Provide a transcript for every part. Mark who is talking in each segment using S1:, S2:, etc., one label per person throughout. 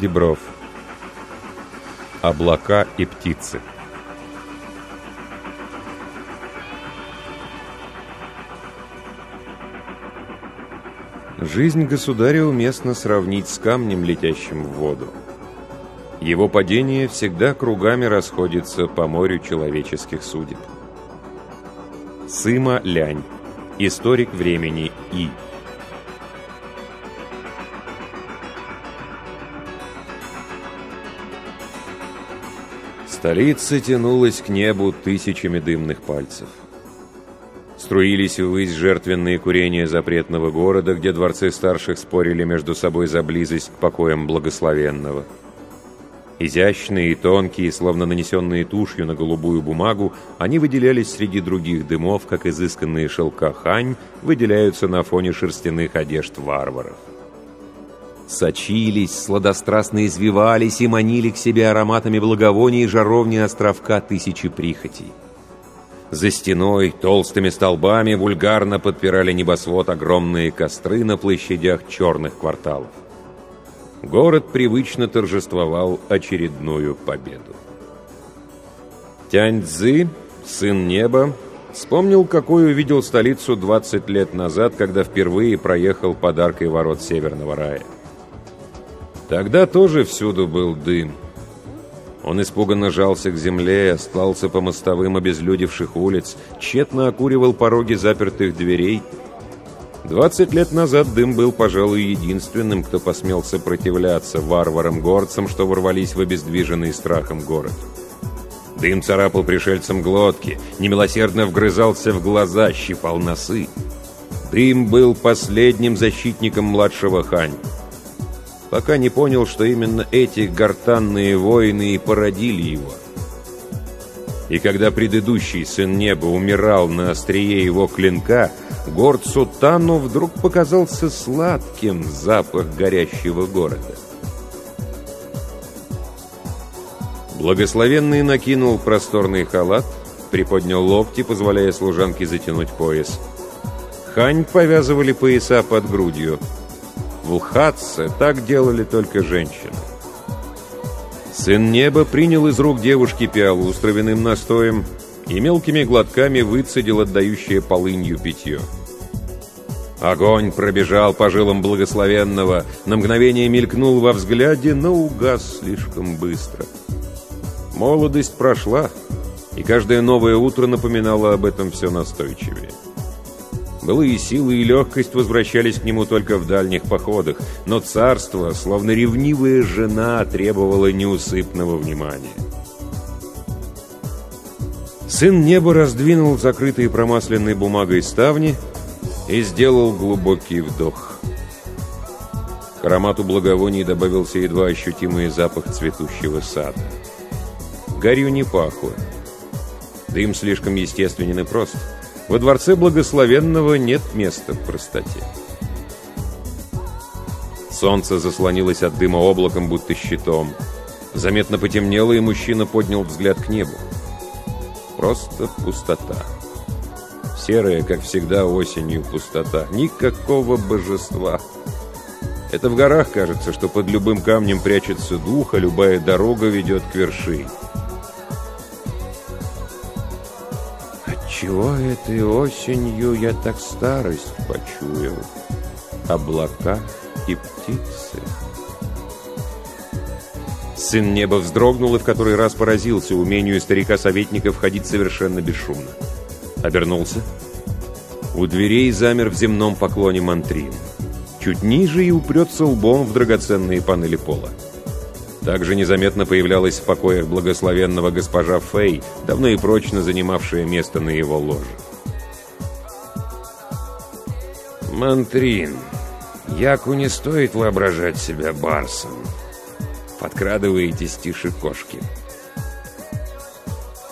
S1: Дебров Облака и птицы Жизнь государя уместно сравнить с камнем, летящим в воду. Его падение всегда кругами расходится по морю человеческих судеб. Сыма Лянь. Историк времени И. Столица тянулась к небу тысячами дымных пальцев. Струились ввысь жертвенные курения запретного города, где дворцы старших спорили между собой за близость к покоям благословенного. Изящные и тонкие, словно нанесенные тушью на голубую бумагу, они выделялись среди других дымов, как изысканные шелка хань выделяются на фоне шерстяных одежд варваров. Сочились, сладострастно извивались и манили к себе ароматами благовоний жаровни островка тысячи прихотей. За стеной толстыми столбами вульгарно подпирали небосвод огромные костры на площадях черных кварталов. Город привычно торжествовал очередную победу. Тянь-Цзы, сын неба, вспомнил, какой увидел столицу 20 лет назад, когда впервые проехал подаркой ворот Северного рая. Тогда тоже всюду был дым. Он испуганно жался к земле, остался по мостовым обезлюдевших улиц, тщетно окуривал пороги запертых дверей. Двадцать лет назад дым был, пожалуй, единственным, кто посмел сопротивляться варварам-горцам, что ворвались в обездвиженный страхом город. Дым царапал пришельцам глотки, немилосердно вгрызался в глаза, щипал носы. Дым был последним защитником младшего Хань пока не понял, что именно эти гортанные воины и породили его. И когда предыдущий сын неба умирал на острие его клинка, горд Сутану вдруг показался сладким запах горящего города. Благословенный накинул просторный халат, приподнял локти, позволяя служанке затянуть пояс. Хань повязывали пояса под грудью – в Ухатце так делали только женщины. Сын неба принял из рук девушки пиалу с травяным настоем и мелкими глотками выцедил отдающее полынью питье. Огонь пробежал по жилам благословенного, на мгновение мелькнул во взгляде, но угас слишком быстро. Молодость прошла, и каждое новое утро напоминало об этом все настойчивее. Былые силы и легкость возвращались к нему только в дальних походах, но царство, словно ревнивая жена, требовало неусыпного внимания. Сын неба раздвинул закрытые промасленной бумагой ставни и сделал глубокий вдох. К аромату благовоний добавился едва ощутимый запах цветущего сада. Гарью не пахло. Дым слишком естественен и прост. Во дворце благословенного нет места в простоте. Солнце заслонилось от дыма облаком, будто щитом. Заметно потемнело, и мужчина поднял взгляд к небу. Просто пустота. Серая, как всегда, осенью пустота. Никакого божества. Это в горах кажется, что под любым камнем прячется дух, а любая дорога ведет к вершине. Отчего этой осенью я так старость почуял? Облака и птицы. Сын неба вздрогнул и в который раз поразился умению старика-советника входить совершенно бесшумно. Обернулся. У дверей замер в земном поклоне мантрин. Чуть ниже и упрется лбом в драгоценные панели пола. Также незаметно появлялась в покоях благословенного госпожа Фэй, давно и прочно занимавшая место на его ложе. «Мантрин, Яку не стоит воображать себя барсом подкрадываетесь тише кошки.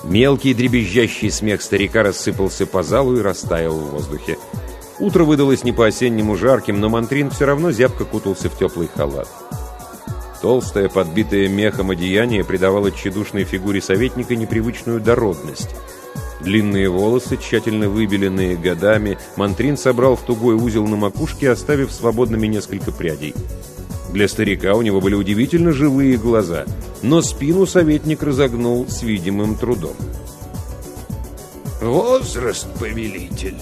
S1: Мелкий дребезжащий смех старика рассыпался по залу и растаял в воздухе. Утро выдалось не по-осеннему жарким, но Мантрин все равно зябко кутался в теплый халат. Толстое, подбитое мехом одеяние придавало тщедушной фигуре советника непривычную дородность. Длинные волосы, тщательно выбеленные годами, Мантрин собрал в тугой узел на макушке, оставив свободными несколько прядей. Для старика у него были удивительно живые глаза, но спину советник разогнул с видимым трудом.
S2: «Возраст, повелитель,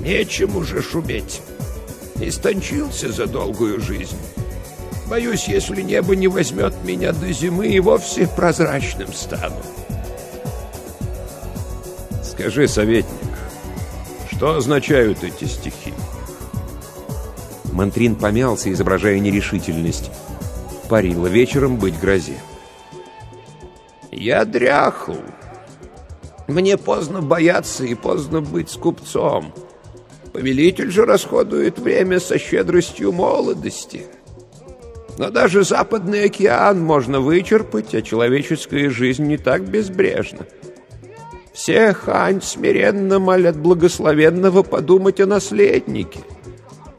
S2: нечем уже шуметь. Истончился за долгую жизнь. Боюсь, если небо не возьмет меня до зимы, и вовсе прозрачным стану».
S1: «Скажи, советник, что означают эти стихи?»
S3: Мантрин помялся, изображая нерешительность. Парило вечером быть грозе.
S2: «Я дряхл. Мне поздно бояться и поздно быть скупцом. Повелитель же расходует время со щедростью молодости. Но даже Западный океан можно вычерпать, а человеческая жизнь не так безбрежна. Все хань смиренно молят благословенного подумать о наследнике».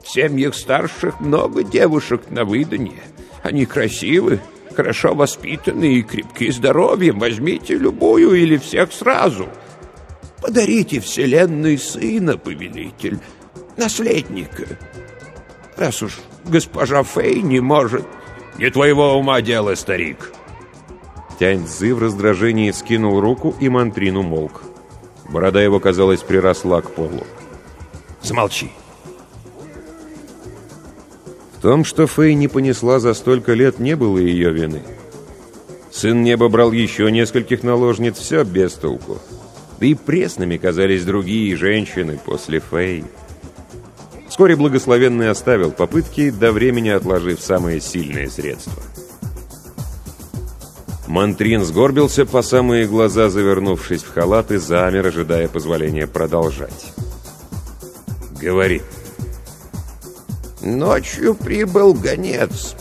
S2: В семьях старших много девушек на выданье. Они красивы, хорошо воспитаны и крепки здоровьем. Возьмите любую или всех сразу. Подарите вселенной сына, повелитель, наследника. Раз уж госпожа Фей не может... Не твоего ума дело, старик.
S1: Тянь-Цзы в раздражении скинул руку, и Мантрин умолк. Борода его, казалось, приросла к полу.
S2: Замолчи.
S1: В том, что Фэй не понесла за столько лет, не было ее вины. Сын неба брал еще нескольких наложниц, все без толку. Да и пресными казались другие женщины после Фэй. Вскоре благословенный оставил попытки, до времени отложив самые сильные средства. Мантрин сгорбился по самые глаза, завернувшись в халат и замер, ожидая позволения продолжать. «Говори».
S2: Ночью прибыл гонец.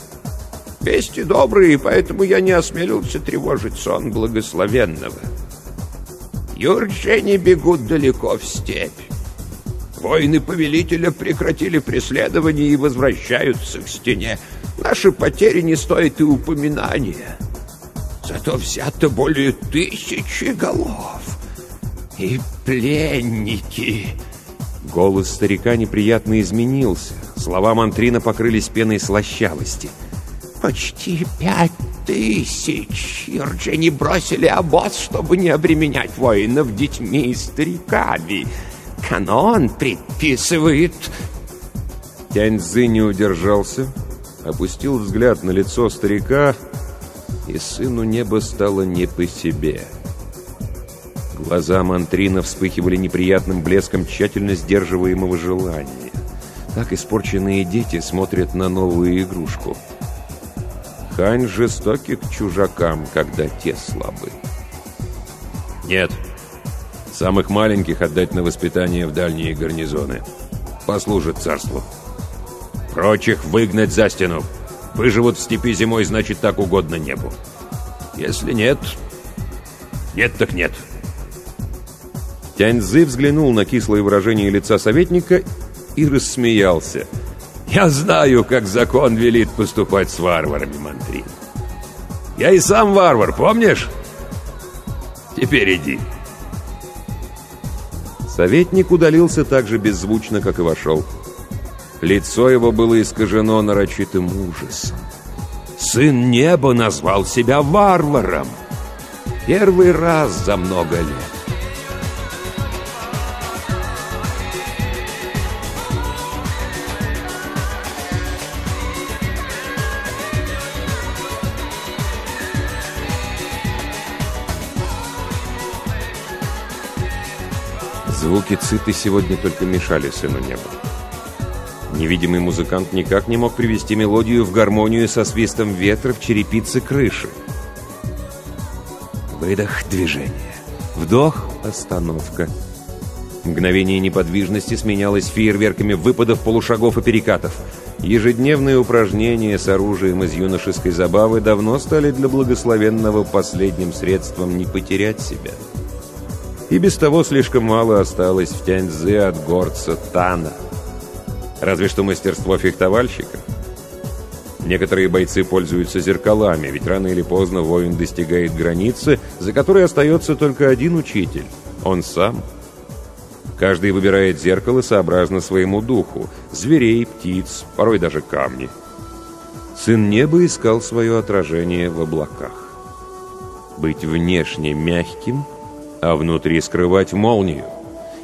S2: Вести добрые, поэтому я не осмелился тревожить сон благословенного. Юрчане бегут далеко в степь. Воины повелителя прекратили преследование и возвращаются к стене. Наши потери не стоят и упоминания. Зато взято более тысячи голов. И пленники...
S3: Голос старика неприятно изменился. Слова Мантрина покрылись пеной слащавости.
S2: «Почти пять тысяч! Юрджи бросили обоз, чтобы не обременять воинов детьми и стариками. Канон предписывает...»
S1: Тяньцзы не удержался, опустил взгляд на лицо старика, и сыну неба стало не по себе. Глаза Мантрина вспыхивали неприятным блеском тщательно сдерживаемого желания. Так испорченные дети смотрят на новую игрушку. Хань жестоки к чужакам, когда те слабы. Нет, самых маленьких отдать на воспитание в дальние гарнизоны. Послужат царству. Прочих выгнать за стену. Выживут в степи зимой, значит, так угодно небу. Если нет... Нет так нет. Тяньзы взглянул на кислое выражение лица советника и рассмеялся. «Я знаю, как закон велит поступать с варварами, Мантрин. Я и сам варвар, помнишь? Теперь иди». Советник удалился так же беззвучно, как и вошел. Лицо его было искажено нарочитым ужасом. Сын неба назвал себя варваром. Первый раз за много лет. Звуки циты сегодня только мешали сыну неба. Невидимый музыкант никак не мог привести мелодию в гармонию со свистом ветра в черепице крыши. Выдох, движение. Вдох, остановка. Мгновение неподвижности сменялось фейерверками выпадов, полушагов и перекатов. Ежедневные упражнения с оружием из юношеской забавы давно стали для благословенного последним средством не потерять себя. И без того слишком мало осталось в Тяньцзе от горца Тана. Разве что мастерство фехтовальщика. Некоторые бойцы пользуются зеркалами, ведь рано или поздно воин достигает границы, за которой остается только один учитель — он сам. Каждый выбирает зеркало сообразно своему духу — зверей, птиц, порой даже камни. Сын неба искал свое отражение в облаках. Быть внешне мягким — а внутри скрывать молнию.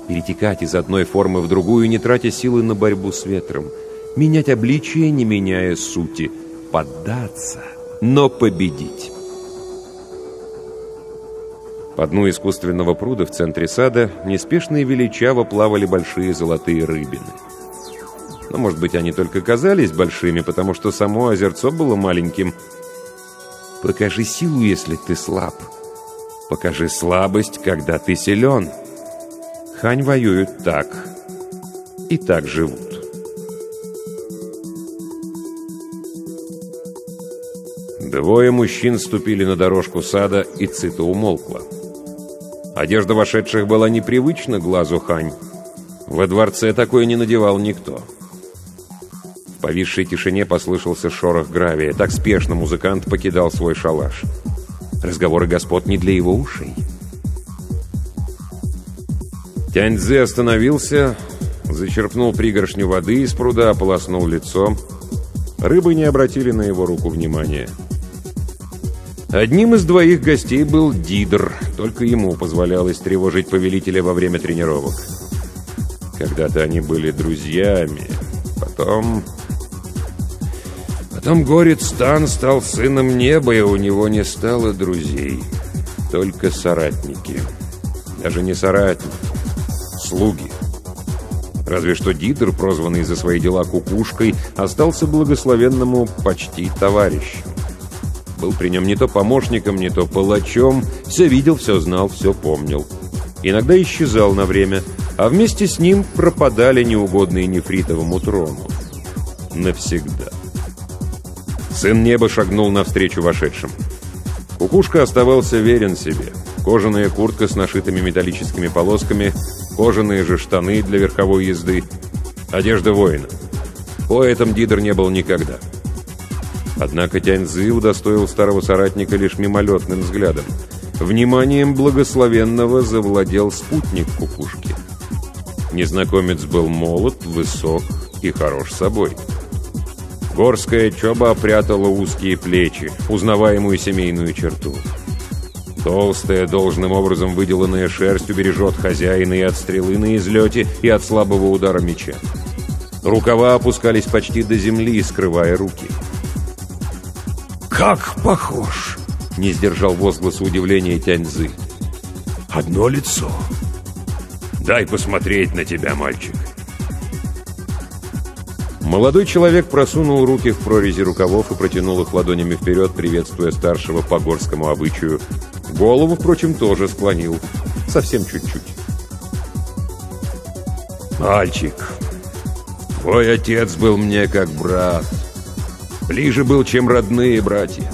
S1: Перетекать из одной формы в другую, не тратя силы на борьбу с ветром. Менять обличие, не меняя сути. Поддаться, но победить. По дну искусственного пруда в центре сада неспешно и величаво плавали большие золотые рыбины. Но, может быть, они только казались большими, потому что само озерцо было маленьким. «Покажи силу, если ты слаб», Покажи слабость, когда ты силен. Хань воюют так. И так живут. Двое мужчин ступили на дорожку сада, и Цита умолкла. Одежда вошедших была непривычна глазу Хань. Во дворце такое не надевал никто. В повисшей тишине послышался шорох гравия. Так спешно музыкант покидал свой шалаш. Разговоры господ не для его ушей. Тяньцзе остановился, зачерпнул пригоршню воды из пруда, ополоснул лицо. Рыбы не обратили на его руку внимания. Одним из двоих гостей был Дидр, только ему позволялось тревожить повелителя во время тренировок. Когда-то они были друзьями, потом Потом горец Тан стал сыном неба, и у него не стало друзей. Только соратники. Даже не соратники. Слуги. Разве что Дитер, прозванный за свои дела кукушкой, остался благословенному почти товарищем. Был при нем не то помощником, не то палачом, все видел, все знал, все помнил. Иногда исчезал на время, а вместе с ним пропадали неугодные нефритовому трону. Навсегда. Сын неба шагнул навстречу вошедшим. Кукушка оставался верен себе. Кожаная куртка с нашитыми металлическими полосками, кожаные же штаны для верховой езды, одежда воина. Поэтом Дидер не был никогда. Однако Тяньзы удостоил старого соратника лишь мимолетным взглядом. Вниманием благословенного завладел спутник кукушки. Незнакомец был молод, высок и хорош собой. Горская чоба прятала узкие плечи, узнаваемую семейную черту. Толстая, должным образом выделанная шерсть убережет хозяина и от стрелы на излете, и от слабого удара меча. Рукава опускались почти до земли, скрывая руки.
S2: «Как похож!» — не сдержал возгласа удивления Тяньзы. «Одно лицо. Дай посмотреть на тебя, мальчик».
S1: Молодой человек просунул руки в прорези рукавов и протянул их ладонями вперед, приветствуя старшего по горскому обычаю. Голову, впрочем, тоже склонил. Совсем чуть-чуть.
S2: «Мальчик, твой отец был мне как брат. Ближе был, чем родные братья».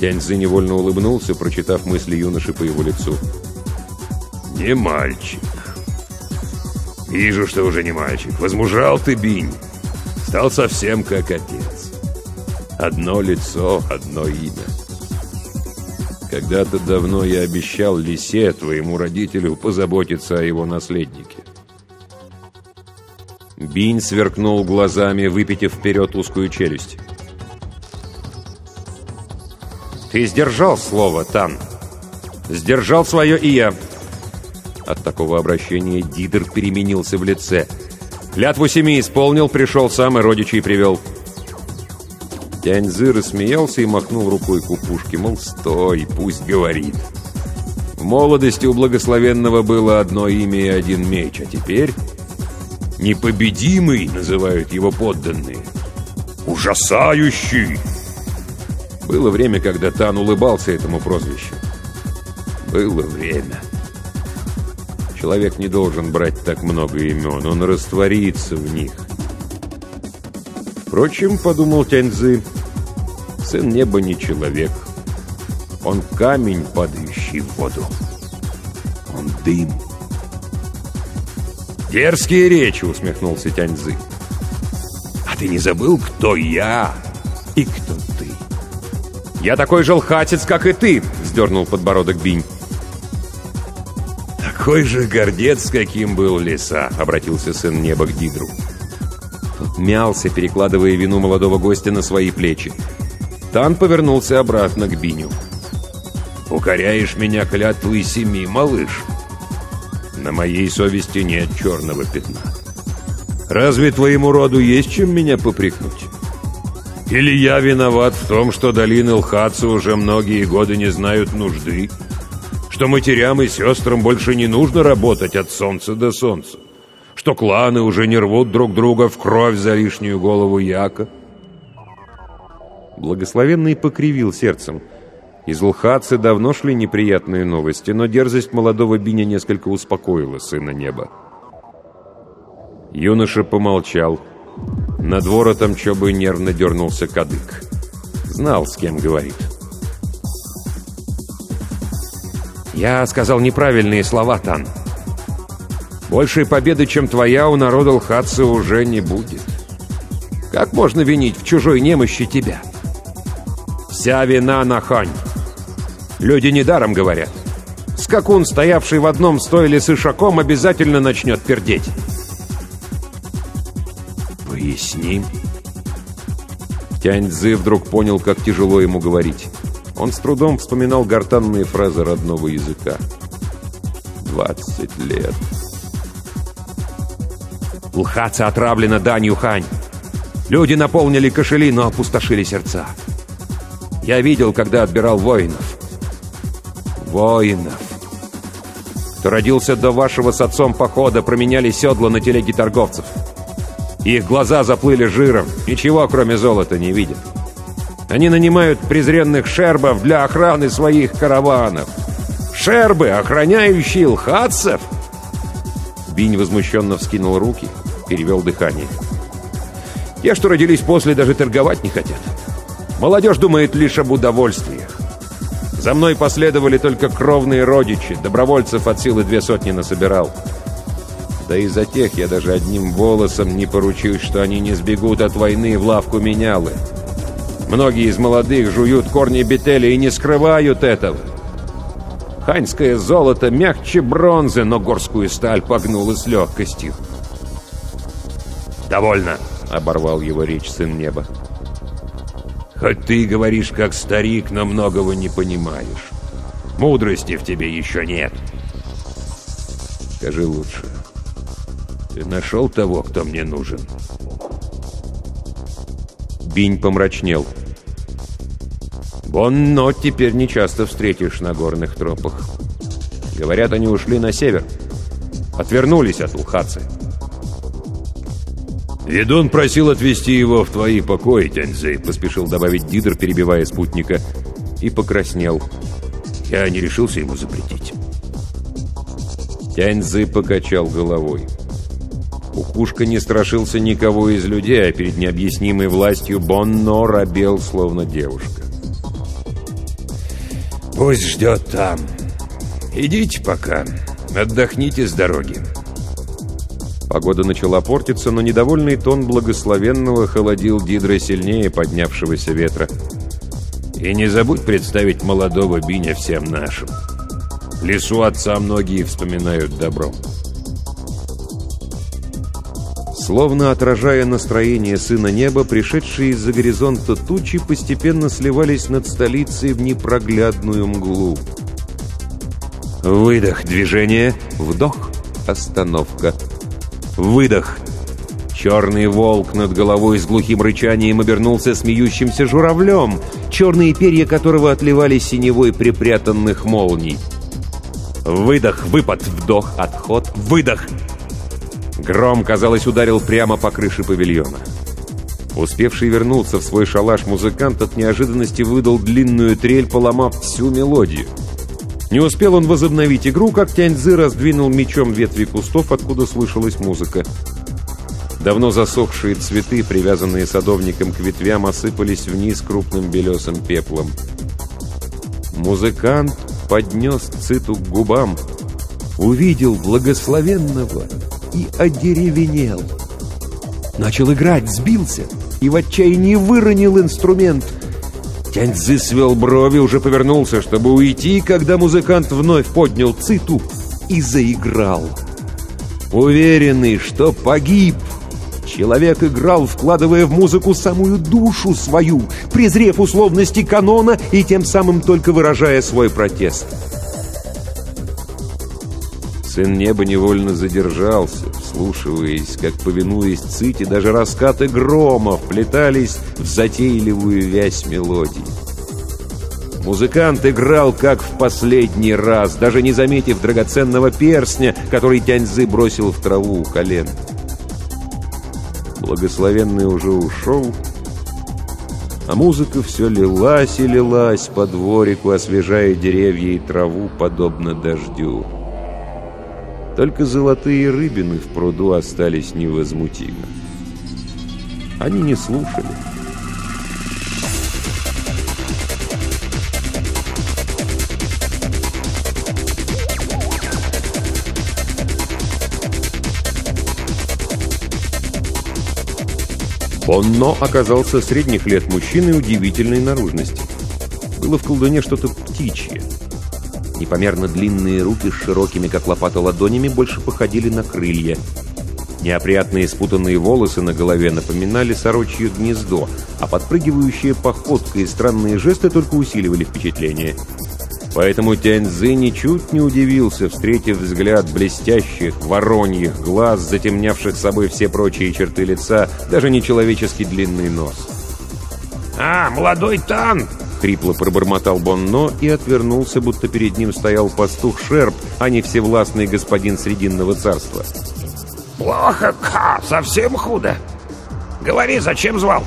S1: Тяньзы невольно улыбнулся, прочитав мысли юноши по его лицу.
S2: «Не мальчик. Вижу, что уже не мальчик. Возмужал ты, Бинь. Стал совсем как отец. Одно лицо, одно имя.
S1: Когда-то давно я обещал Лисе, твоему родителю, позаботиться о его наследнике.
S3: Бинь сверкнул глазами, выпитив вперед узкую челюсть. «Ты сдержал слово, Тан. Сдержал свое и я». От такого обращения Дидер переменился в лице. «Клятву семьи исполнил, пришел сам и родичей привел».
S1: Тяньзы рассмеялся и махнул рукой кукушке, мол, стой, пусть говорит. В молодости у благословенного было одно имя и один меч, а теперь непобедимый называют его подданные. Ужасающий! Было время, когда Тан улыбался этому прозвищу. Было время. Человек не должен брать так много имен, он растворится в них. Впрочем, подумал Тяньзы, сын неба не человек. Он камень, падающий в воду. Он дым. «Дерзкие речи!» — усмехнулся Тяньзы. «А ты не забыл, кто я и кто ты?»
S3: «Я такой же лхатец, как и ты!» — вздернул подбородок Бинь.
S1: «Такой же гордец, каким был лиса!» — обратился сын неба к Дидру.
S3: Тот мялся, перекладывая вину молодого гостя на свои плечи. Тан повернулся обратно к Биню.
S1: «Укоряешь меня клятвой семи, малыш?» На моей совести нет черного пятна. Разве твоему роду есть чем меня попрекнуть? Или я виноват в том, что долины Лхатса уже многие годы не знают нужды? Что матерям и сестрам больше не нужно работать от солнца до солнца? Что кланы уже не рвут друг друга в кровь за лишнюю голову яка?
S3: Благословенный покривил сердцем – из Лхацы давно шли неприятные новости, но дерзость молодого Биня несколько успокоила сына неба. Юноша помолчал. Над воротом Чобы нервно дернулся кадык. Знал, с кем говорит.
S2: «Я сказал неправильные слова, Тан. Большей победы, чем твоя, у народа Лхатцы уже не будет. Как можно винить в чужой немощи тебя? Вся вина на Хань. Люди недаром говорят. Скакун, стоявший в одном стойле с ишаком, обязательно начнет пердеть.
S1: Поясни.
S3: Тянь Цзы вдруг понял, как тяжело ему говорить. Он с трудом вспоминал гортанные фразы родного языка. «Двадцать лет».
S2: Лхаца отравлена данью хань. Люди наполнили кошели, но опустошили сердца. Я видел, когда отбирал воинов воинов. Кто родился до вашего с отцом похода, променяли седла на телеги торговцев. Их глаза заплыли жиром, ничего кроме золота не видят. Они нанимают презренных шербов для охраны своих караванов. Шербы, охраняющие лхатцев? Бинь возмущенно вскинул руки, перевел дыхание. Те, что родились после, даже торговать не хотят. Молодежь думает лишь об удовольствиях. За мной последовали только кровные родичи, добровольцев от силы две сотни насобирал. Да и за тех я даже одним волосом не поручусь, что они не сбегут от войны в лавку менялы. Многие из молодых жуют корни бетеля и не скрывают этого. Ханьское золото мягче бронзы, но горскую сталь погнуло с легкостью.
S1: «Довольно!»
S2: — оборвал его речь сын неба.
S1: Хоть ты говоришь как старик, но многого не понимаешь. Мудрости в тебе еще нет. Скажи лучше, ты нашел того, кто мне нужен?»
S3: Бинь помрачнел.
S2: «Бонно теперь не часто встретишь на горных тропах. Говорят, они ушли на север. Отвернулись от Улхацы».
S1: «Ведун просил отвезти его в твои покои, Тяньзы», — поспешил добавить Дидр, перебивая спутника, и покраснел. Я не решился ему запретить.
S3: Тяньзы покачал головой. Кукушка не страшился никого из людей, а перед необъяснимой властью Бонно робел, словно девушка.
S1: «Пусть ждет там. Идите пока. Отдохните с дороги».
S3: Погода начала портиться, но недовольный тон благословенного холодил Дидра сильнее поднявшегося ветра.
S4: И не забудь представить молодого Биня всем нашим. Лесу отца многие вспоминают добром.
S1: Словно отражая настроение сына неба, пришедшие из-за горизонта тучи постепенно сливались над столицей в непроглядную мглу. Выдох, движение, вдох, остановка. Выдох. Черный волк над головой с глухим рычанием обернулся смеющимся журавлем, черные перья которого отливали синевой припрятанных молний. Выдох, выпад, вдох, отход, выдох. Гром, казалось, ударил прямо по крыше павильона. Успевший вернуться в свой шалаш музыкант от неожиданности выдал длинную трель, поломав всю мелодию. Не успел он возобновить игру, как Тяньзы раздвинул мечом ветви кустов, откуда слышалась музыка. Давно засохшие цветы, привязанные садовником к ветвям, осыпались вниз крупным белесым пеплом. Музыкант поднес циту к губам, увидел благословенного и одеревенел. Начал играть, сбился и в отчаянии выронил инструмент. Тяньцзы свел брови, уже повернулся, чтобы уйти, когда музыкант вновь поднял циту и заиграл. Уверенный, что погиб, Человек играл, вкладывая в музыку самую душу свою, презрев условности канона и тем самым только выражая свой протест. Сын неба невольно задержался, вслушиваясь, как, повинуясь цити, даже раскаты грома вплетались в затейливую вязь мелодий. Музыкант играл, как в последний раз, даже не заметив драгоценного перстня, который Тяньзы бросил в траву у колен. Благословенный уже ушел, а музыка все лилась и лилась по дворику, освежая деревья и траву, подобно дождю. Только золотые рыбины в пруду остались невозмутимы. Они не слушали. Бонно оказался средних лет мужчиной удивительной наружности. Было в колдуне что-то птичье. Непомерно длинные руки с широкими, как лопата, ладонями больше походили на крылья. Неопрятные спутанные волосы на голове напоминали сорочье гнездо, а подпрыгивающая походка и странные жесты только усиливали впечатление. Поэтому Тяньзы ничуть не удивился, встретив взгляд блестящих, вороньих глаз, затемнявших собой все прочие черты лица, даже нечеловечески длинный нос.
S2: «А, молодой Тан!»
S1: Хрипло пробормотал Бонно и отвернулся, будто перед ним стоял пастух Шерп, а не всевластный господин Срединного царства.
S2: «Плохо, Ха, совсем худо. Говори, зачем звал?»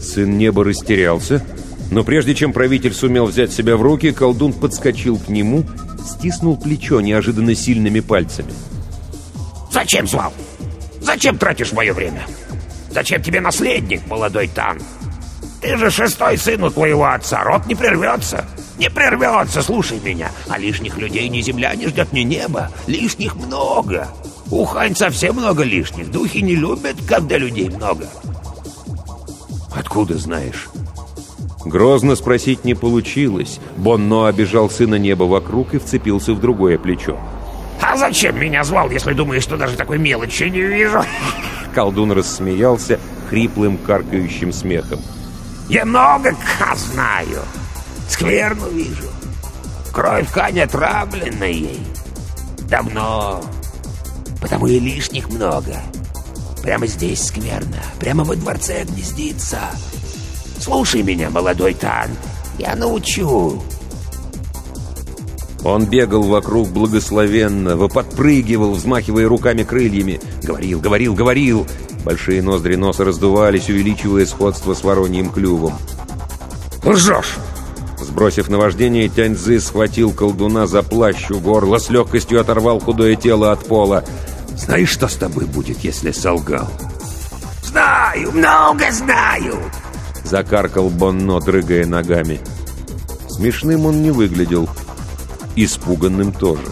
S1: Сын неба растерялся, но прежде чем правитель сумел взять себя в руки, колдун подскочил к нему, стиснул плечо неожиданно сильными пальцами.
S2: «Зачем звал? Зачем тратишь мое время? Зачем тебе наследник, молодой Тан?» Ты же шестой сын у твоего отца, рот не прервется. Не прервется, слушай меня. А лишних людей ни земля не ждет, ни небо. Лишних много. У Хань совсем много лишних. Духи не любят, когда людей много.
S1: Откуда знаешь? Грозно спросить не получилось. Бонно обижал сына неба вокруг и вцепился в другое плечо.
S2: «А зачем меня звал, если думаешь, что даже такой мелочи не вижу?»
S1: Колдун рассмеялся хриплым каркающим смехом.
S2: Я много ка знаю. Скверну вижу. Кровь Хань отравлена ей. Давно. Потому и лишних много. Прямо здесь скверно. Прямо во дворце гнездится. Слушай меня, молодой Тан. Я научу.
S1: Он бегал вокруг благословенно, подпрыгивал, взмахивая руками крыльями. Говорил, говорил, говорил. Большие ноздри носа раздувались, увеличивая сходство с вороньим клювом.
S2: «Лжешь!»
S1: Сбросив наваждение, Тяньзы схватил колдуна за плащ у горла, с легкостью оторвал худое тело от пола. «Знаешь, что с тобой будет, если солгал?»
S2: «Знаю, много знаю!»
S1: Закаркал Бонно, дрыгая ногами. Смешным он не выглядел. Испуганным тоже.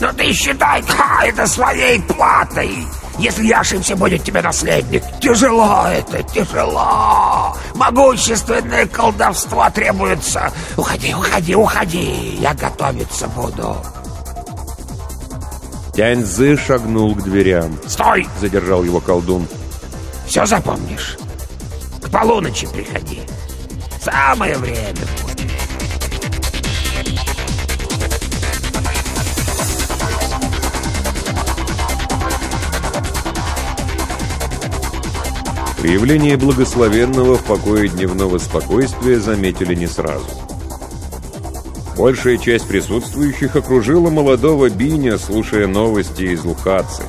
S2: «Но ты считай это своей платой!» Если я ошибся, будет тебе наследник. Тяжело это, тяжело. Могущественное колдовство требуется. Уходи, уходи, уходи. Я готовиться буду.
S1: Тяньзы шагнул к дверям.
S2: «Стой!»
S1: — задержал его колдун.
S2: «Все запомнишь. К полуночи приходи. Самое время
S1: Появление благословенного в покое дневного спокойствия заметили не сразу. Большая часть присутствующих окружила молодого Биня, слушая новости из Лухацы.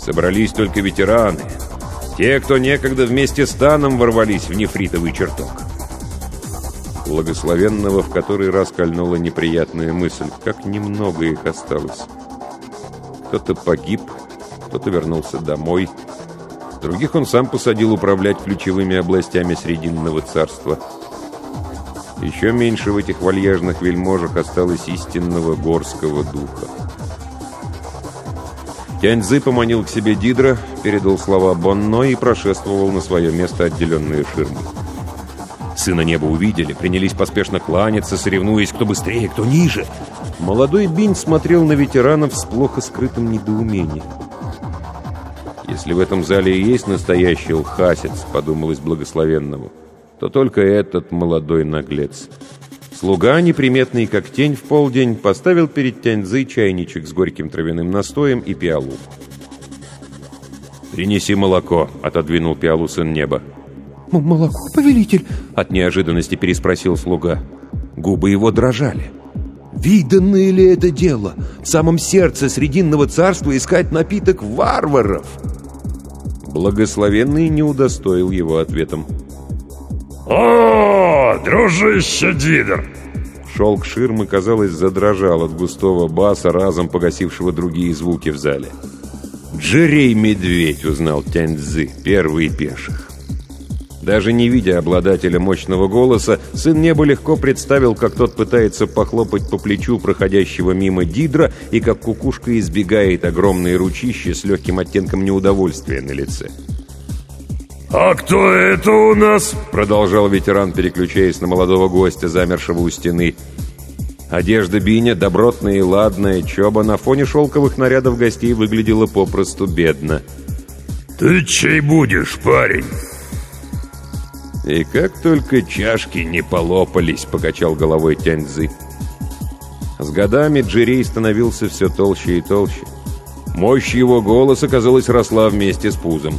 S1: Собрались только ветераны, те, кто некогда вместе с Таном ворвались в нефритовый чертог. Благословенного в который раз кольнула неприятная мысль, как немного их осталось. Кто-то погиб, кто-то вернулся домой — Других он сам посадил управлять ключевыми областями Срединного царства. Еще меньше в этих вальяжных вельможах осталось истинного горского духа. Тяньзы поманил к себе Дидра, передал слова Бонно и прошествовал на свое место, отделенное ширмой. Сына неба увидели, принялись поспешно кланяться, соревнуясь, кто быстрее, кто ниже. Молодой Бинь смотрел на ветеранов с плохо скрытым недоумением. Если в этом зале и есть настоящий лхасец, подумалось благословенному, то только этот молодой наглец. Слуга, неприметный как тень в полдень, поставил перед Тяньзы чайничек с горьким травяным настоем и пиалу. «Принеси молоко», — отодвинул пиалу сын неба.
S2: «Молоко, повелитель?»
S1: — от неожиданности переспросил слуга. Губы его дрожали.
S2: «Виданное ли это дело? В самом сердце Срединного царства искать напиток варваров?»
S1: Благословенный не удостоил его ответом.
S5: «О, дружище Дидер!»
S1: Шелк ширмы, казалось, задрожал от густого баса, разом погасившего другие звуки в зале. «Джерей-медведь!» — узнал Тяньцзы, первый пеших. Даже не видя обладателя мощного голоса, сын неба легко представил, как тот пытается похлопать по плечу проходящего мимо Дидра и как кукушка избегает огромные ручища с легким оттенком неудовольствия на лице.
S5: «А кто это у нас?»
S1: — продолжал ветеран, переключаясь на молодого гостя, замершего у стены. Одежда Биня, добротная и ладная, чоба на фоне шелковых нарядов гостей выглядела попросту бедно.
S5: «Ты чей будешь, парень?»
S1: «И как только чашки не полопались», — покачал головой Тяньцзы. С годами Джирей становился все толще и толще. Мощь его голоса, казалось, росла вместе с пузом.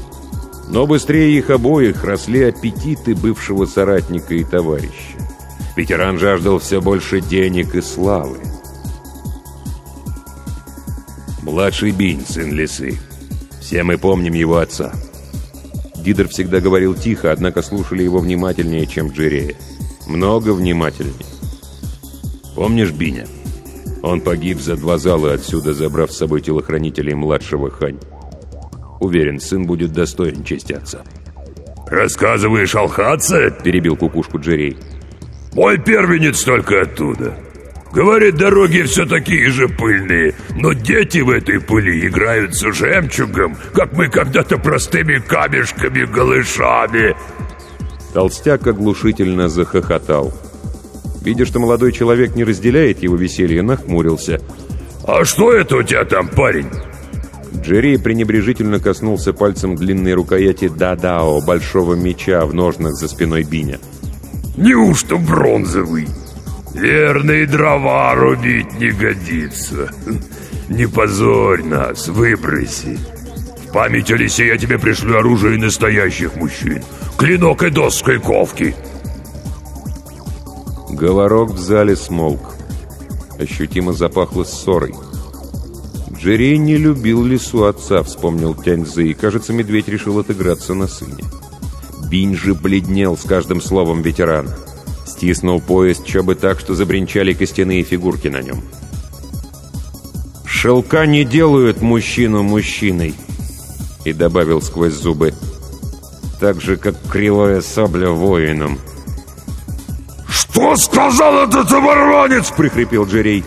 S1: Но быстрее их обоих росли аппетиты бывшего соратника и товарища. Ветеран жаждал все больше денег и славы. Младший Бинь, сын лисы. Все мы помним его отца. Дидер всегда говорил тихо, однако слушали его внимательнее, чем Джирея. Много внимательнее. «Помнишь Биня?» Он погиб за два зала отсюда, забрав с собой телохранителей младшего Хань. Уверен, сын будет достоин чести отца.
S5: «Рассказываешь Алхатце?»
S1: – перебил кукушку Джерей.
S5: «Мой первенец только оттуда. Говорит, дороги все такие же пыльные, но дети в этой пыли играются жемчугом, как мы когда-то простыми камешками-голышами.
S1: Толстяк оглушительно захохотал. Видя, что молодой человек не разделяет его веселье, нахмурился.
S5: «А что это у тебя там, парень?»
S1: Джерри пренебрежительно коснулся пальцем длинной рукояти Дадао, большого меча в ножнах за спиной Биня.
S5: «Неужто бронзовый?» Верные дрова рубить не годится. Не позорь нас, выброси. В память о лисе я тебе пришлю оружие настоящих мужчин. Клинок и доской ковки.
S1: Говорок в зале смолк. Ощутимо запахло ссорой. Джерей не любил лису отца, вспомнил Тяньзы, и, кажется, медведь решил отыграться на сыне. Бинь же бледнел с каждым словом ветерана. Стиснул поезд Чобы так, что забринчали костяные фигурки на нем. «Шелка не делают мужчину мужчиной!» И добавил сквозь зубы. «Так же, как кривая сабля воином!»
S5: «Что сказал этот оборванец?»
S1: — прихрипел Джерей.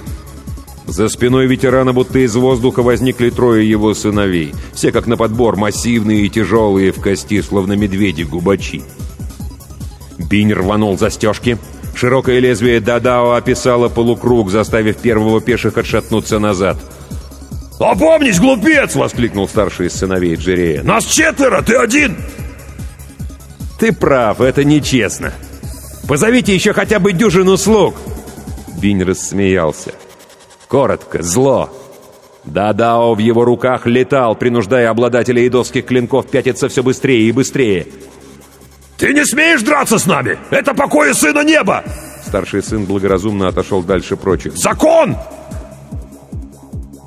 S1: За спиной ветерана будто из воздуха возникли трое его сыновей. Все как на подбор, массивные и тяжелые в кости, словно медведи-губачи. Бинь рванул застежки. Широкое лезвие Дадао описало полукруг, заставив первого пеших отшатнуться назад.
S5: «Опомнись, глупец!»
S1: — воскликнул старший из сыновей Джерея.
S5: «Нас четверо, ты один!»
S1: «Ты прав, это нечестно. Позовите еще хотя бы дюжину слуг!» Бинь рассмеялся. Коротко, зло. Дадао в его руках летал, принуждая обладателя идовских клинков пятиться все быстрее и быстрее.
S5: «Ты не смеешь драться с нами! Это покои сына неба!»
S1: Старший сын благоразумно отошел дальше прочих.
S5: «Закон!»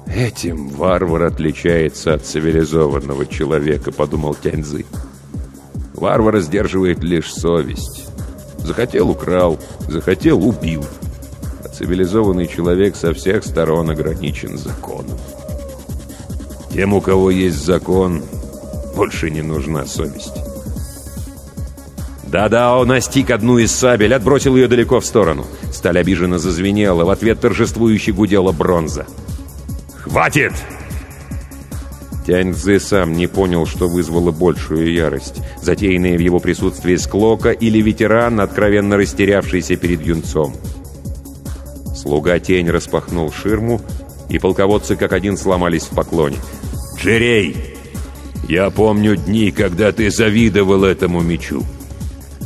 S1: «Этим варвар отличается от цивилизованного человека», — подумал Тяньзы. «Варвара сдерживает лишь совесть. Захотел — украл, захотел — убил. А цивилизованный человек со всех сторон ограничен законом. Тем, у кого есть закон, больше не нужна совесть». Да-да, он настиг одну из сабель, отбросил ее далеко в сторону. Сталь обиженно зазвенела, в ответ торжествующе гудела бронза.
S5: «Хватит!»
S1: Тяньцзы сам не понял, что вызвало большую ярость. Затеянная в его присутствии склока или ветеран, откровенно растерявшийся перед юнцом. Слуга тень распахнул ширму, и полководцы как один сломались в поклоне.
S5: «Джерей, я помню дни, когда ты завидовал этому мечу.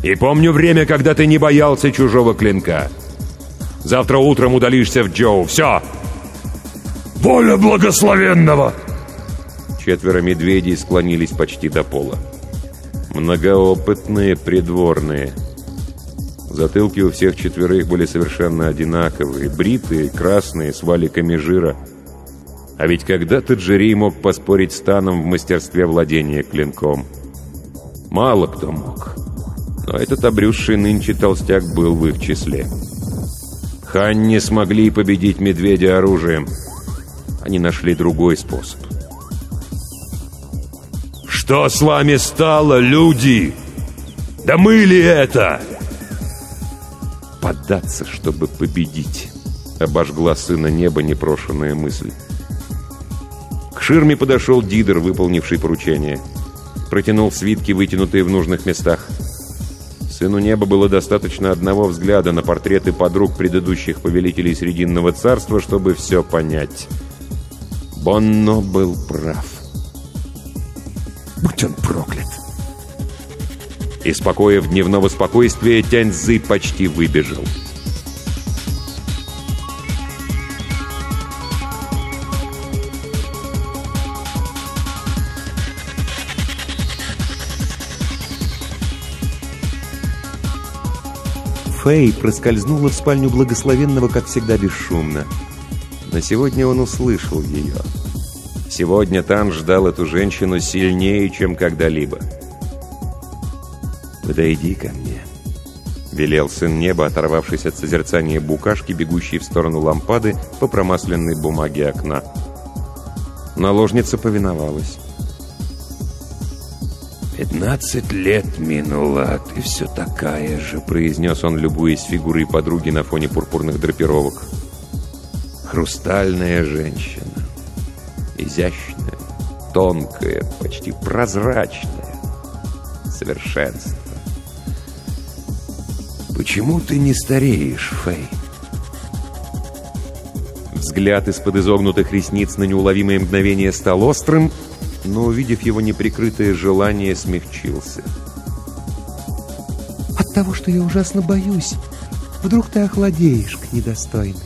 S5: И помню время, когда ты не боялся чужого клинка. Завтра утром удалишься в Джоу. Все!» «Воля благословенного!»
S1: Четверо медведей склонились почти до пола. Многоопытные придворные. Затылки у всех четверых были совершенно одинаковые, бритые, красные, с валиками жира. А ведь когда-то Джерей мог поспорить с Таном в мастерстве владения клинком. Мало кто мог. Но этот обрюзший нынче толстяк был в их числе. Хан не смогли победить медведя оружием. Они нашли другой способ.
S5: «Что с вами стало, люди? Да мы ли это?»
S1: «Поддаться, чтобы победить», — обожгла сына неба непрошенная мысль. К ширме подошел Дидер, выполнивший поручение. Протянул свитки, вытянутые в нужных местах. Сыну неба было достаточно одного взгляда на портреты подруг предыдущих повелителей Срединного царства, чтобы все понять. Бонно был прав.
S5: Будь он проклят!
S1: Из покоя в дневного спокойствия Тяньцзы почти выбежал. Фэй проскользнула в спальню благословенного, как всегда, бесшумно. Но сегодня он услышал ее. Сегодня Тан ждал эту женщину сильнее, чем когда-либо. «Подойди ко мне», — велел сын неба, оторвавшись от созерцания букашки, бегущей в сторону лампады по промасленной бумаге окна. Наложница повиновалась.
S5: «Пятнадцать лет минуло, а ты все такая же», —
S1: произнес он, любуясь фигурой подруги на фоне пурпурных драпировок. «Хрустальная женщина. Изящная, тонкая, почти прозрачная. Совершенство. Почему ты не стареешь, Фэй?» Взгляд из-под изогнутых ресниц на неуловимое мгновение стал острым, но, увидев его неприкрытое желание, смягчился.
S6: «От того, что я ужасно боюсь, вдруг ты охладеешь к недостойной».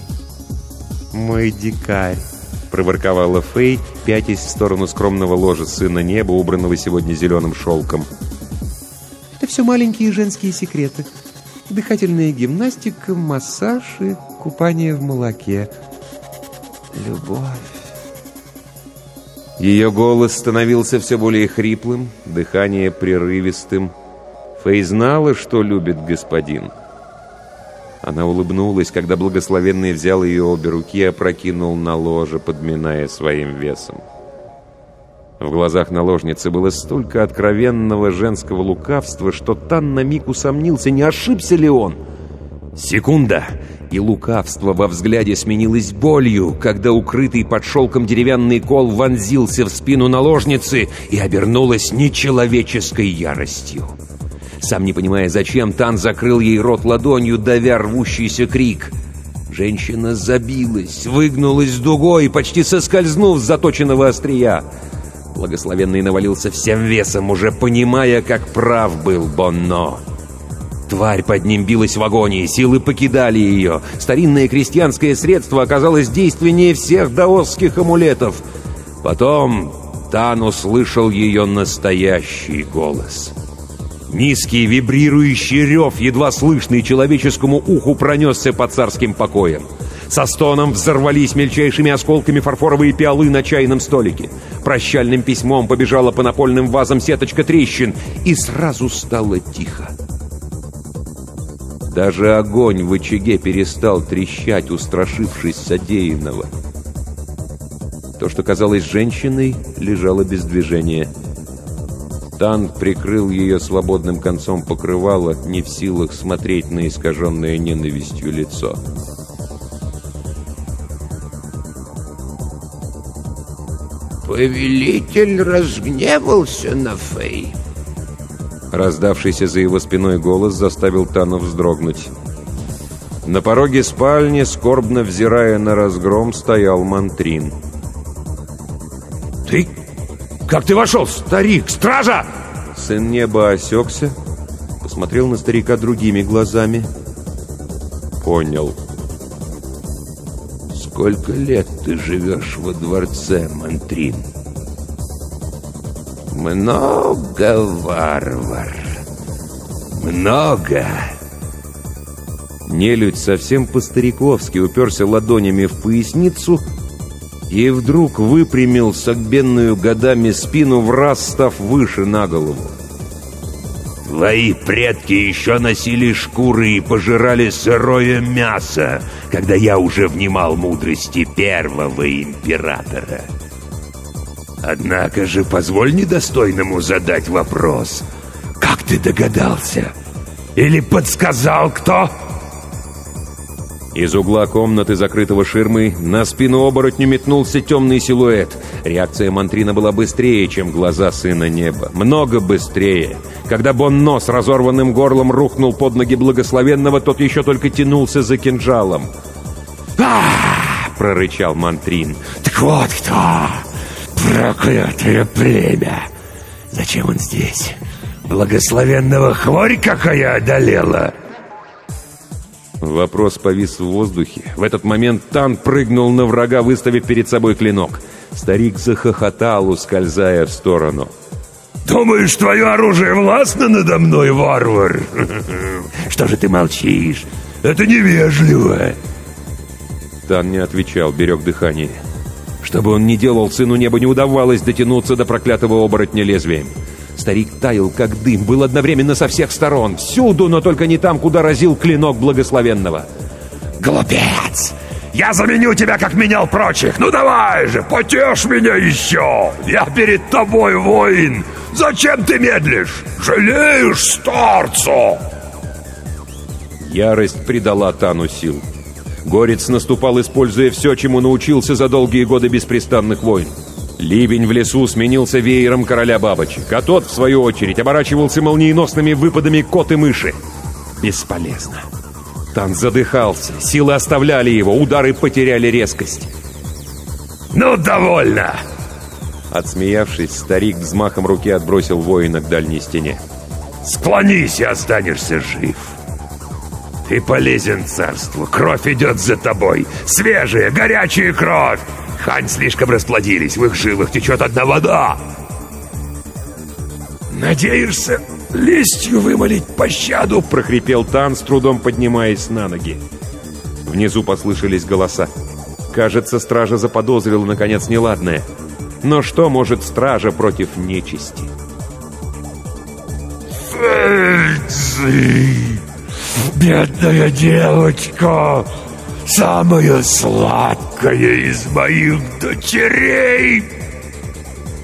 S1: «Мой дикарь!» — проворковала Фэй, пятясь в сторону скромного ложа сына неба, убранного сегодня зеленым шелком.
S6: «Это все маленькие женские секреты. Дыхательная гимнастика, массаж и купание в молоке. Любовь».
S1: Ее голос становился все более хриплым, дыхание прерывистым. Фэй знала, что любит господин. Она улыбнулась, когда благословенный взял ее обе руки и опрокинул на ложе, подминая своим весом. В глазах наложницы было столько откровенного женского лукавства, что Тан на миг усомнился, не ошибся ли он.
S3: Секунда, и лукавство во взгляде сменилось болью, когда укрытый под шелком деревянный кол вонзился в спину наложницы и обернулось нечеловеческой яростью. Сам не понимая зачем, Тан закрыл ей рот ладонью, давя рвущийся крик. Женщина забилась, выгнулась дугой, почти соскользнув с заточенного острия. Благословенный навалился всем весом, уже понимая, как прав был Бонно. Тварь под ним билась в агонии, силы покидали ее. Старинное крестьянское средство оказалось действеннее всех даосских амулетов. Потом Тан услышал ее настоящий голос. Низкий вибрирующий рев, едва слышный человеческому уху, пронесся по царским покоям. Со стоном взорвались мельчайшими осколками фарфоровые пиалы на чайном столике. Прощальным письмом побежала по напольным вазам сеточка трещин, и сразу стало тихо. Даже огонь в очаге перестал трещать, устрашившись содеянного. То, что казалось женщиной, лежало без движения. Тан прикрыл ее свободным концом покрывала, не в силах смотреть на искаженное ненавистью лицо.
S2: «Повелитель разгневался на Фей»,
S1: Раздавшийся за его спиной голос заставил Тану вздрогнуть. На пороге спальни, скорбно взирая на разгром, стоял Мантрин.
S3: «Ты? Как ты вошел, старик? Стража!»
S1: Сын неба осекся, посмотрел на старика другими глазами. Понял.
S2: «Сколько лет ты живешь во дворце, Мантрин?» Много, варвар. Много.
S1: Нелюдь совсем по-стариковски уперся ладонями в поясницу и вдруг выпрямил согбенную годами спину, в раз став выше на голову.
S5: Твои предки еще носили шкуры и пожирали сырое мясо, когда я уже внимал мудрости первого императора. Однако же позволь недостойному задать вопрос. Как ты догадался? Или подсказал кто?»
S1: Из угла комнаты, закрытого ширмой, на спину оборотню метнулся темный силуэт. Реакция Мантрина была быстрее, чем глаза сына неба. Много быстрее. Когда Бонно с разорванным горлом рухнул под ноги благословенного, тот еще только тянулся за кинжалом.
S5: а
S1: прорычал Мантрин.
S5: «Так вот кто! Проклятое племя! Зачем он здесь? Благословенного хворь какая одолела!»
S1: Вопрос повис в воздухе. В этот момент Тан прыгнул на врага, выставив перед собой клинок. Старик захохотал, ускользая в сторону.
S5: «Думаешь, твое оружие властно надо мной, варвар? Что же ты молчишь? Это невежливо!»
S1: Тан не отвечал, берег дыхание. Что бы он ни делал, сыну неба не удавалось дотянуться до проклятого оборотня лезвием. Старик таял, как дым, был одновременно со всех сторон, всюду, но только не там, куда разил клинок благословенного.
S5: «Глупец! Я заменю тебя, как менял прочих! Ну давай же, потешь меня еще! Я перед тобой воин! Зачем ты медлишь? Жалеешь старца?»
S1: Ярость придала Тану сил. Горец наступал, используя все, чему научился за долгие годы беспрестанных войн. Ливень в лесу сменился веером короля бабочек, а тот, в свою очередь, оборачивался молниеносными выпадами кот и мыши. Бесполезно. Тан задыхался, силы оставляли его, удары потеряли резкость.
S5: «Ну, довольно!»
S1: Отсмеявшись, старик взмахом руки отбросил воина к дальней стене.
S5: «Склонись и останешься жив!» «Ты полезен царству, кровь идет за тобой! Свежая, горячая кровь! Хань слишком расплодились, в их жилах течет одна вода. «Надеешься листью вымолить пощаду?»
S1: — прохрипел Тан, с трудом поднимаясь на ноги. Внизу послышались голоса. Кажется, стража заподозрила, наконец, неладное. Но что может стража против нечисти?
S5: «Фельдзи! Бедная девочка!» самая сладкая из моих дочерей!»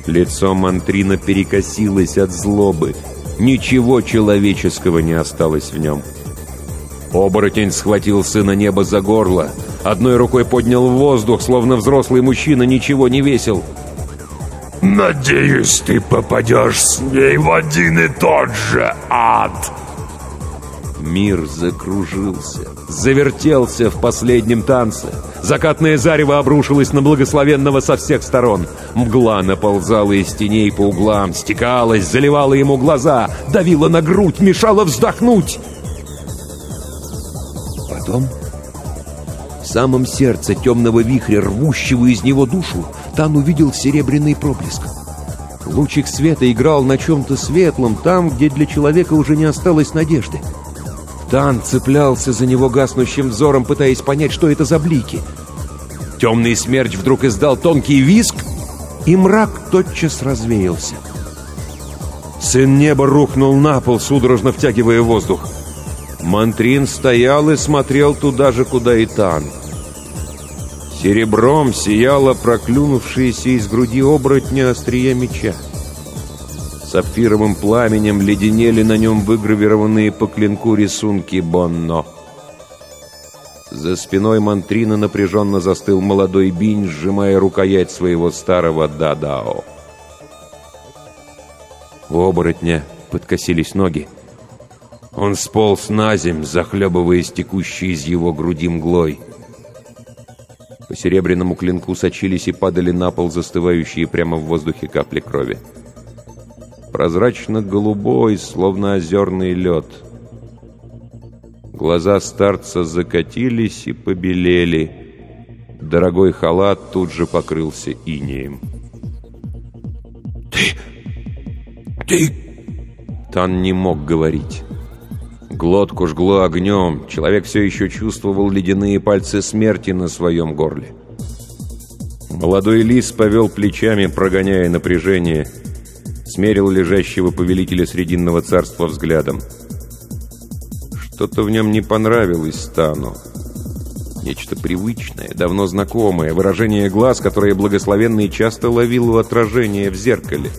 S1: Лицо Мантрина перекосилось от злобы. Ничего человеческого не осталось в нем. Оборотень схватил сына неба за горло. Одной рукой поднял в воздух, словно взрослый мужчина ничего не весил.
S5: «Надеюсь, ты попадешь с ней в один и тот же ад!»
S1: Мир закружился, завертелся в последнем танце. Закатное зарево обрушилось на благословенного со всех сторон. Мгла наползала из теней по углам, стекалась, заливала ему глаза, давила на грудь, мешала вздохнуть. Потом в самом сердце темного вихря, рвущего из него душу, Тан увидел серебряный проблеск. Лучик света играл на чем-то светлом, там, где для человека уже не осталось надежды. Тан цеплялся за него гаснущим взором, пытаясь понять, что это за блики. Темный смерч вдруг издал тонкий виск, и мрак тотчас развеялся. Сын неба рухнул на пол, судорожно втягивая воздух. Мантрин стоял и смотрел туда же, куда и Тан. Серебром сияло проклюнувшееся из груди оборотня острия меча. Сапфировым пламенем леденели на нем выгравированные по клинку рисунки Бонно. За спиной Мантрина напряженно застыл молодой бинь, сжимая рукоять своего старого Дадао. У оборотня подкосились ноги. Он сполз на земь, захлебываясь текущей из его груди мглой. По серебряному клинку сочились и падали на пол застывающие прямо в воздухе капли крови прозрачно-голубой, словно озерный лед. Глаза старца закатились и побелели. Дорогой халат тут же покрылся инеем.
S5: «Ты... ты...»
S1: Тан не мог говорить. Глотку жгло огнем. Человек все еще чувствовал ледяные пальцы смерти на своем горле. Молодой лис повел плечами, прогоняя напряжение смерил лежащего повелителя Срединного царства взглядом. Что-то в нем не понравилось Стану. Нечто привычное, давно знакомое, выражение глаз, которое благословенный часто ловил у отражения в зеркале.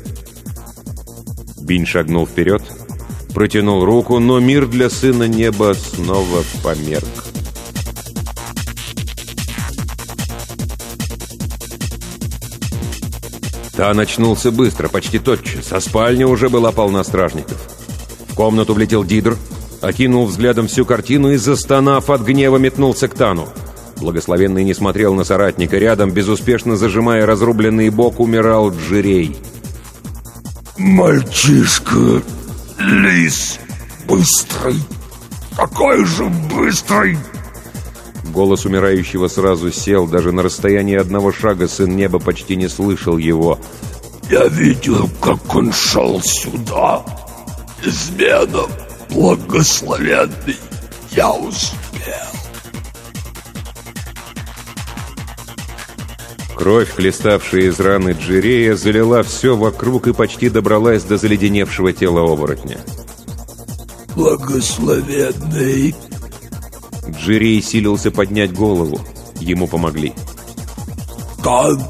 S1: Бин шагнул вперед, протянул руку, но мир для сына неба снова померк. Та начнулся быстро, почти тотчас, а спальня уже была полна стражников. В комнату влетел Дидр, окинул взглядом всю картину и, застонав от гнева, метнулся к Тану. Благословенный не смотрел на соратника. Рядом, безуспешно зажимая разрубленный бок, умирал Джирей.
S5: «Мальчишка, лис, быстрый, какой же быстрый!»
S1: Голос умирающего сразу сел, даже на расстоянии одного шага сын неба почти не слышал его.
S5: «Я видел, как он шел сюда. Измена, благословенный, я успел».
S1: Кровь, хлеставшая из раны Джирея, залила все вокруг и почти добралась до заледеневшего тела оборотня.
S5: «Благословенный!»
S1: Джирей силился поднять голову. Ему помогли.
S5: «Тан!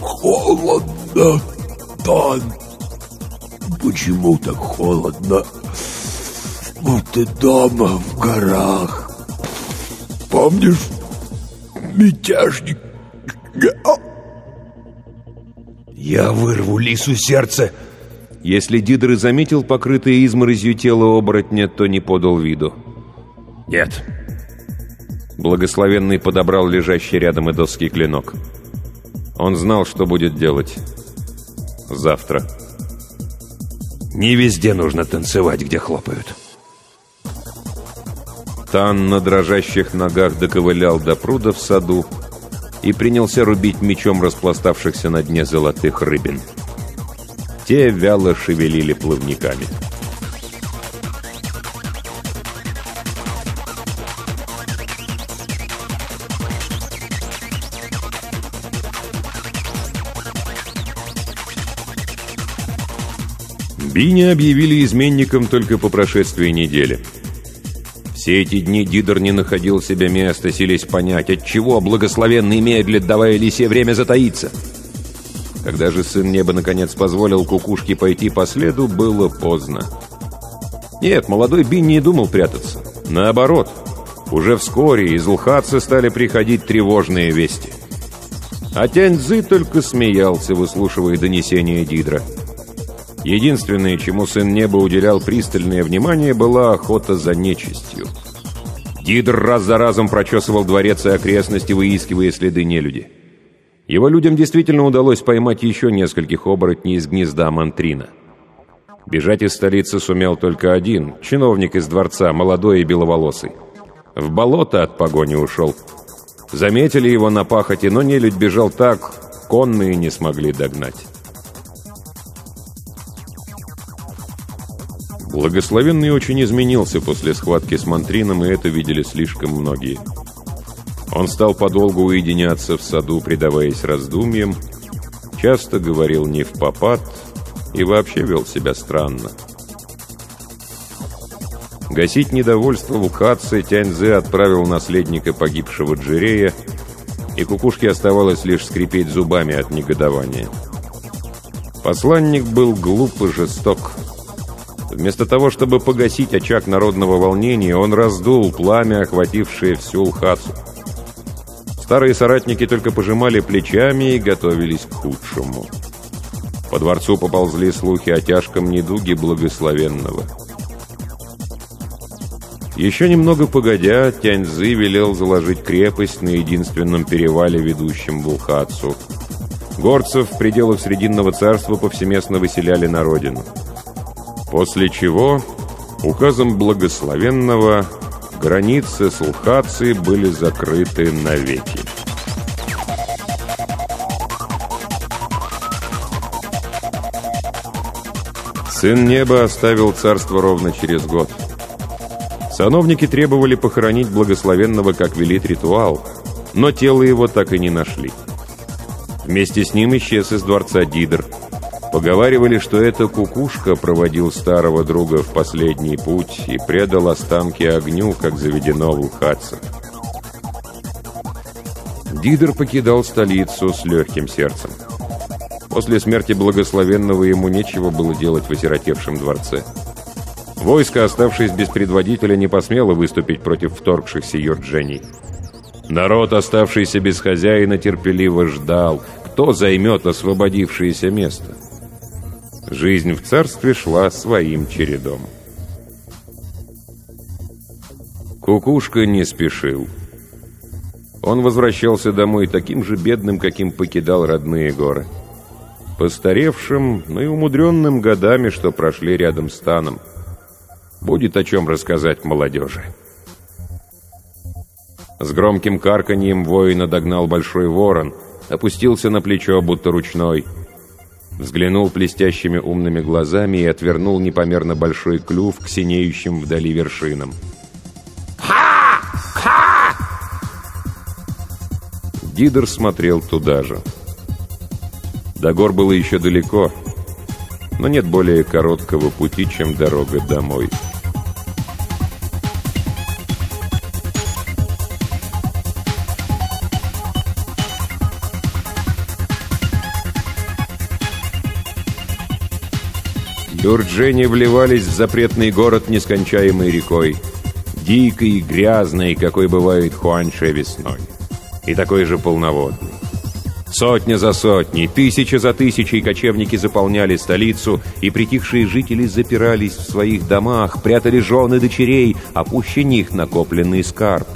S5: Холодно! Тан! Почему так холодно? Будто дома в горах. Помнишь, мятежник?
S1: Я вырву лису сердце!» Если Дидр и заметил покрытое изморозью тело оборотня, то не подал виду. «Нет». Благословенный подобрал лежащий рядом идосский клинок. Он знал, что будет делать. Завтра. Не везде нужно танцевать, где хлопают. Тан на дрожащих ногах доковылял до пруда в саду и принялся рубить мечом распластавшихся на дне золотых рыбин. Те вяло шевелили плавниками. Бини объявили изменником только по прошествии недели. Все эти дни Дидор не находил себе места, силясь понять, отчего благословенный медлит, давая лисе время затаиться. Когда же сын неба наконец позволил кукушке пойти по следу, было поздно. Нет, молодой Бин не думал прятаться. Наоборот, уже вскоре из Лхаца стали приходить тревожные вести. А Тяньцзы только смеялся, выслушивая донесения Дидра. Единственное, чему сын неба уделял пристальное внимание, была охота за нечистью. Дидр раз за разом прочесывал дворец и окрестности, выискивая следы нелюди. Его людям действительно удалось поймать еще нескольких оборотней из гнезда Мантрина. Бежать из столицы сумел только один, чиновник из дворца, молодой и беловолосый. В болото от погони ушел. Заметили его на пахоте, но нелюдь бежал так, конные не смогли догнать. Благословенный очень изменился после схватки с Мантрином, и это видели слишком многие. Он стал подолгу уединяться в саду, предаваясь раздумьям, часто говорил не в попад и вообще вел себя странно. Гасить недовольство Лукацы Тяньзе отправил наследника погибшего Джирея, и кукушке оставалось лишь скрипеть зубами от негодования. Посланник был глуп и жесток. Вместо того, чтобы погасить очаг народного волнения, он раздул пламя, охватившее всю Лхацу. Старые соратники только пожимали плечами и готовились к худшему. По дворцу поползли слухи о тяжком недуге благословенного. Еще немного погодя, Тяньзы велел заложить крепость на единственном перевале, ведущем в Улхацу. Горцев в пределах Срединного царства повсеместно выселяли на родину. После чего, указом благословенного, границы с Улхацией были закрыты навеки. Сын неба оставил царство ровно через год. Сановники требовали похоронить благословенного, как велит ритуал, но тело его так и не нашли. Вместе с ним исчез из дворца Дидр – Поговаривали, что эта кукушка проводил старого друга в последний путь и предал останки огню, как заведено в Ухатце. Дидер покидал столицу с легким сердцем. После смерти благословенного ему нечего было делать в осиротевшем дворце. Войско, оставшись без предводителя, не посмело выступить против вторгшихся юрджений. Народ, оставшийся без хозяина, терпеливо ждал, кто займет освободившееся место. Жизнь в царстве шла своим чередом. Кукушка не спешил. Он возвращался домой таким же бедным, каким покидал родные горы. Постаревшим, но и умудренным годами, что прошли рядом с Таном. Будет о чем рассказать молодежи. С громким карканьем воина догнал большой ворон, опустился на плечо, будто ручной — взглянул блестящими умными глазами и отвернул непомерно большой клюв к синеющим вдали вершинам. «Ха! Ха!» Дидер смотрел туда же. До гор было еще далеко, но нет более короткого пути, чем дорога домой. Юрджени вливались в запретный город нескончаемой рекой, дикой и грязной, какой бывает Хуанше весной, и такой же полноводный. Сотня за сотней, тысяча за тысячей кочевники заполняли столицу, и притихшие жители запирались в своих домах, прятали жены дочерей, а них накопленный скарб.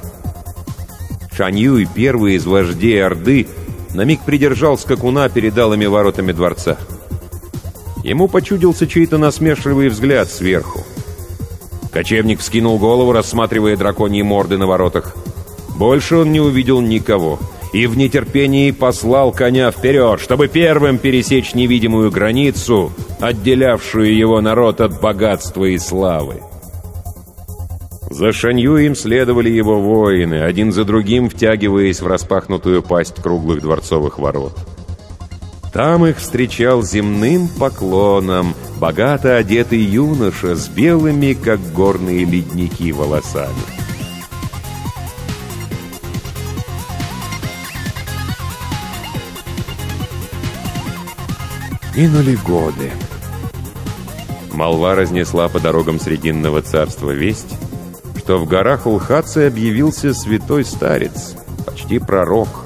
S1: Шаньюй, первый из вождей Орды, на миг придержал скакуна перед алыми воротами дворца — Ему почудился чей-то насмешливый взгляд сверху. Кочевник вскинул голову, рассматривая драконьи морды на воротах. Больше он не увидел никого и в нетерпении послал коня вперед, чтобы первым пересечь невидимую границу, отделявшую его народ от богатства и славы. За Шанью им следовали его воины, один за другим втягиваясь в распахнутую пасть круглых дворцовых ворот. Там их встречал земным поклоном богато одетый юноша с белыми, как горные ледники, волосами. Минули годы. Молва разнесла по дорогам Срединного царства весть, что в горах Улхацы объявился святой старец, почти пророк.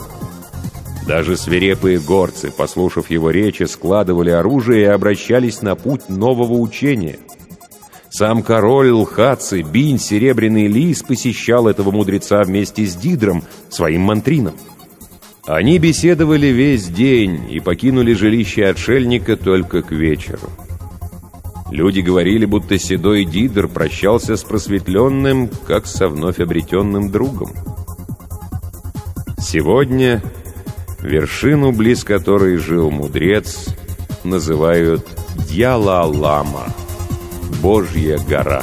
S1: Даже свирепые горцы, послушав его речи, складывали оружие и обращались на путь нового учения. Сам король Лхацы, Бинь, Серебряный Лис посещал этого мудреца вместе с Дидром, своим мантрином. Они беседовали весь день и покинули жилище отшельника только к вечеру. Люди говорили, будто седой Дидр прощался с просветленным, как со вновь обретенным другом. Сегодня вершину, близ которой жил мудрец, называют Дьяла-Лама, Божья гора.